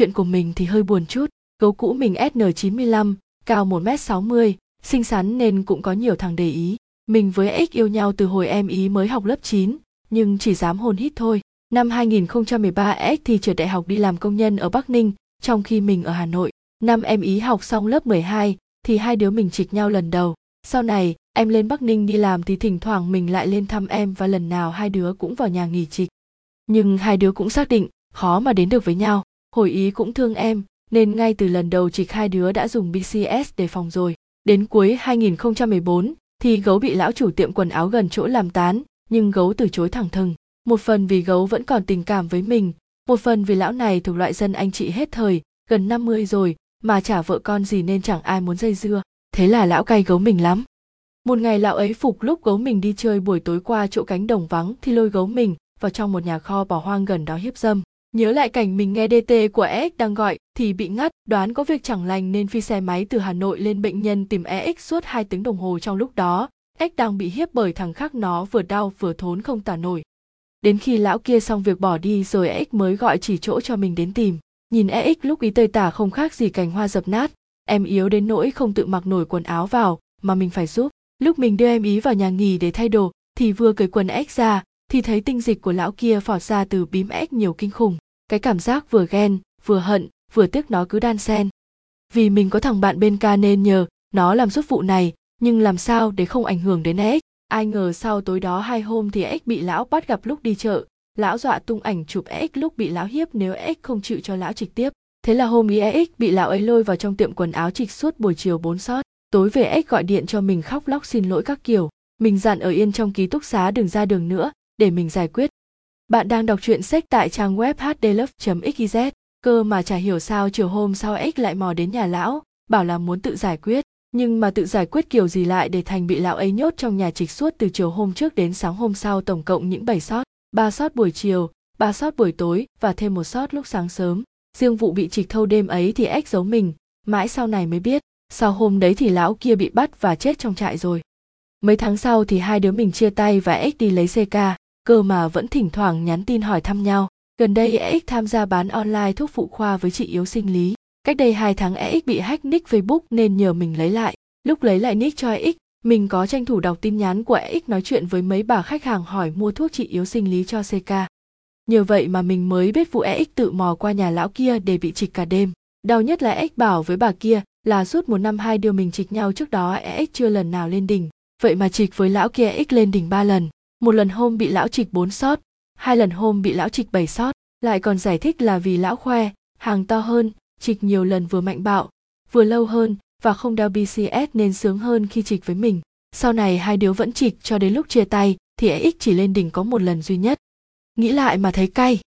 chuyện của mình thì hơi buồn chút gấu cũ mình sn95 cao 1m60 xinh xắn nên cũng có nhiều thằng để ý mình với X yêu nhau từ hồi em ý mới học lớp 9, nhưng chỉ dám hôn hít thôi. Năm 2013 X thì trượt đại học đi làm công nhân ở Bắc Ninh, trong khi mình ở Hà Nội. Năm em ý học xong lớp 12 thì hai đứa mình trịch nhau lần đầu. Sau này, em lên Bắc Ninh đi làm thì thỉnh thoảng mình lại lên thăm em và lần nào hai đứa cũng vào nhà nghỉ trịch. Nhưng hai đứa cũng xác định khó mà đến được với nhau. Hồi ý cũng thương em, nên ngay từ lần đầu trịch hai đứa đã dùng BCS để phòng rồi. Đến cuối 2014 thì gấu bị lão chủ tiệm quần áo gần chỗ làm tán, nhưng gấu từ chối thẳng thừng. Một phần vì gấu vẫn còn tình cảm với mình, một phần vì lão này thuộc loại dân anh chị hết thời, gần 50 rồi, mà chả vợ con gì nên chẳng ai muốn dây dưa. Thế là lão cay gấu mình lắm. Một ngày lão ấy phục lúc gấu mình đi chơi buổi tối qua chỗ cánh đồng vắng thì lôi gấu mình vào trong một nhà kho bỏ hoang gần đó hiếp dâm. Nhớ lại cảnh mình nghe DT của EX đang gọi thì bị ngắt, đoán có việc chẳng lành nên phi xe máy từ Hà Nội lên bệnh nhân tìm EX suốt 2 tiếng đồng hồ trong lúc đó. EX đang bị hiếp bởi thằng khác nó vừa đau vừa thốn không tả nổi. Đến khi lão kia xong việc bỏ đi rồi EX mới gọi chỉ chỗ cho mình đến tìm. Nhìn EX lúc ý tơi tả không khác gì cành hoa dập nát, em yếu đến nỗi không tự mặc nổi quần áo vào mà mình phải giúp. Lúc mình đưa em ý vào nhà nghỉ để thay đồ thì vừa cởi quần EX ra thì thấy tinh dịch của lão kia phọt ra từ bím ếch nhiều kinh khủng. Cái cảm giác vừa ghen, vừa hận, vừa tiếc nó cứ đan xen. Vì mình có thằng bạn bên ca nên nhờ nó làm giúp vụ này nhưng làm sao để không ảnh hưởng đến ếch? Ai ngờ sau tối đó hai hôm thì ếch bị lão bắt gặp lúc đi chợ. Lão dọa tung ảnh chụp ếch lúc bị lão hiếp nếu ếch không chịu cho lão trực tiếp. Thế là hôm ý ếch bị lão ấy lôi vào trong tiệm quần áo trịch suốt buổi chiều bốn sót. Tối về ếch gọi điện cho mình khóc lóc xin lỗi các kiểu. Mình dặn ở yên trong ký túc xá đừng ra đường nữa để mình giải quyết. Bạn đang đọc truyện sách tại trang web hdlove.xyz cơ mà chả hiểu sao chiều hôm sau X lại mò đến nhà lão, bảo là muốn tự giải quyết. Nhưng mà tự giải quyết kiểu gì lại để thành bị lão ấy nhốt trong nhà trịch suốt từ chiều hôm trước đến sáng hôm sau tổng cộng những bảy sót. Ba sót buổi chiều, ba sót buổi tối và thêm một sót lúc sáng sớm. Riêng vụ bị trịch thâu đêm ấy thì ếch giấu mình, mãi sau này mới biết. Sau hôm đấy thì lão kia bị bắt và chết trong trại rồi. Mấy tháng sau thì hai đứa mình chia tay và ếch đi lấy ck cơ mà vẫn thỉnh thoảng nhắn tin hỏi thăm nhau Gần đây EX tham gia bán online thuốc phụ khoa với chị yếu sinh lý. Cách đây 2 tháng EX bị hack nick Facebook nên nhờ mình lấy lại. Lúc lấy lại nick cho EX, mình có tranh thủ đọc tin nhắn của EX nói chuyện với mấy bà khách hàng hỏi mua thuốc trị yếu sinh lý cho CK. Nhờ vậy mà mình mới biết vụ EX tự mò qua nhà lão kia để bị trịch cả đêm. Đau nhất là EX bảo với bà kia là suốt một năm hai điều mình trịch nhau trước đó EX chưa lần nào lên đỉnh. Vậy mà trịch với lão kia EX lên đỉnh ba lần. Một lần hôm bị lão trịch bốn sót, hai lần hôm bị lão trịch bảy sót lại còn giải thích là vì lão khoe hàng to hơn trịch nhiều lần vừa mạnh bạo vừa lâu hơn và không đeo bcs nên sướng hơn khi trịch với mình. Sau này hai đứa vẫn trịch cho đến lúc chia tay thì EX chỉ lên đỉnh có một lần duy nhất. Nghĩ lại mà thấy cay.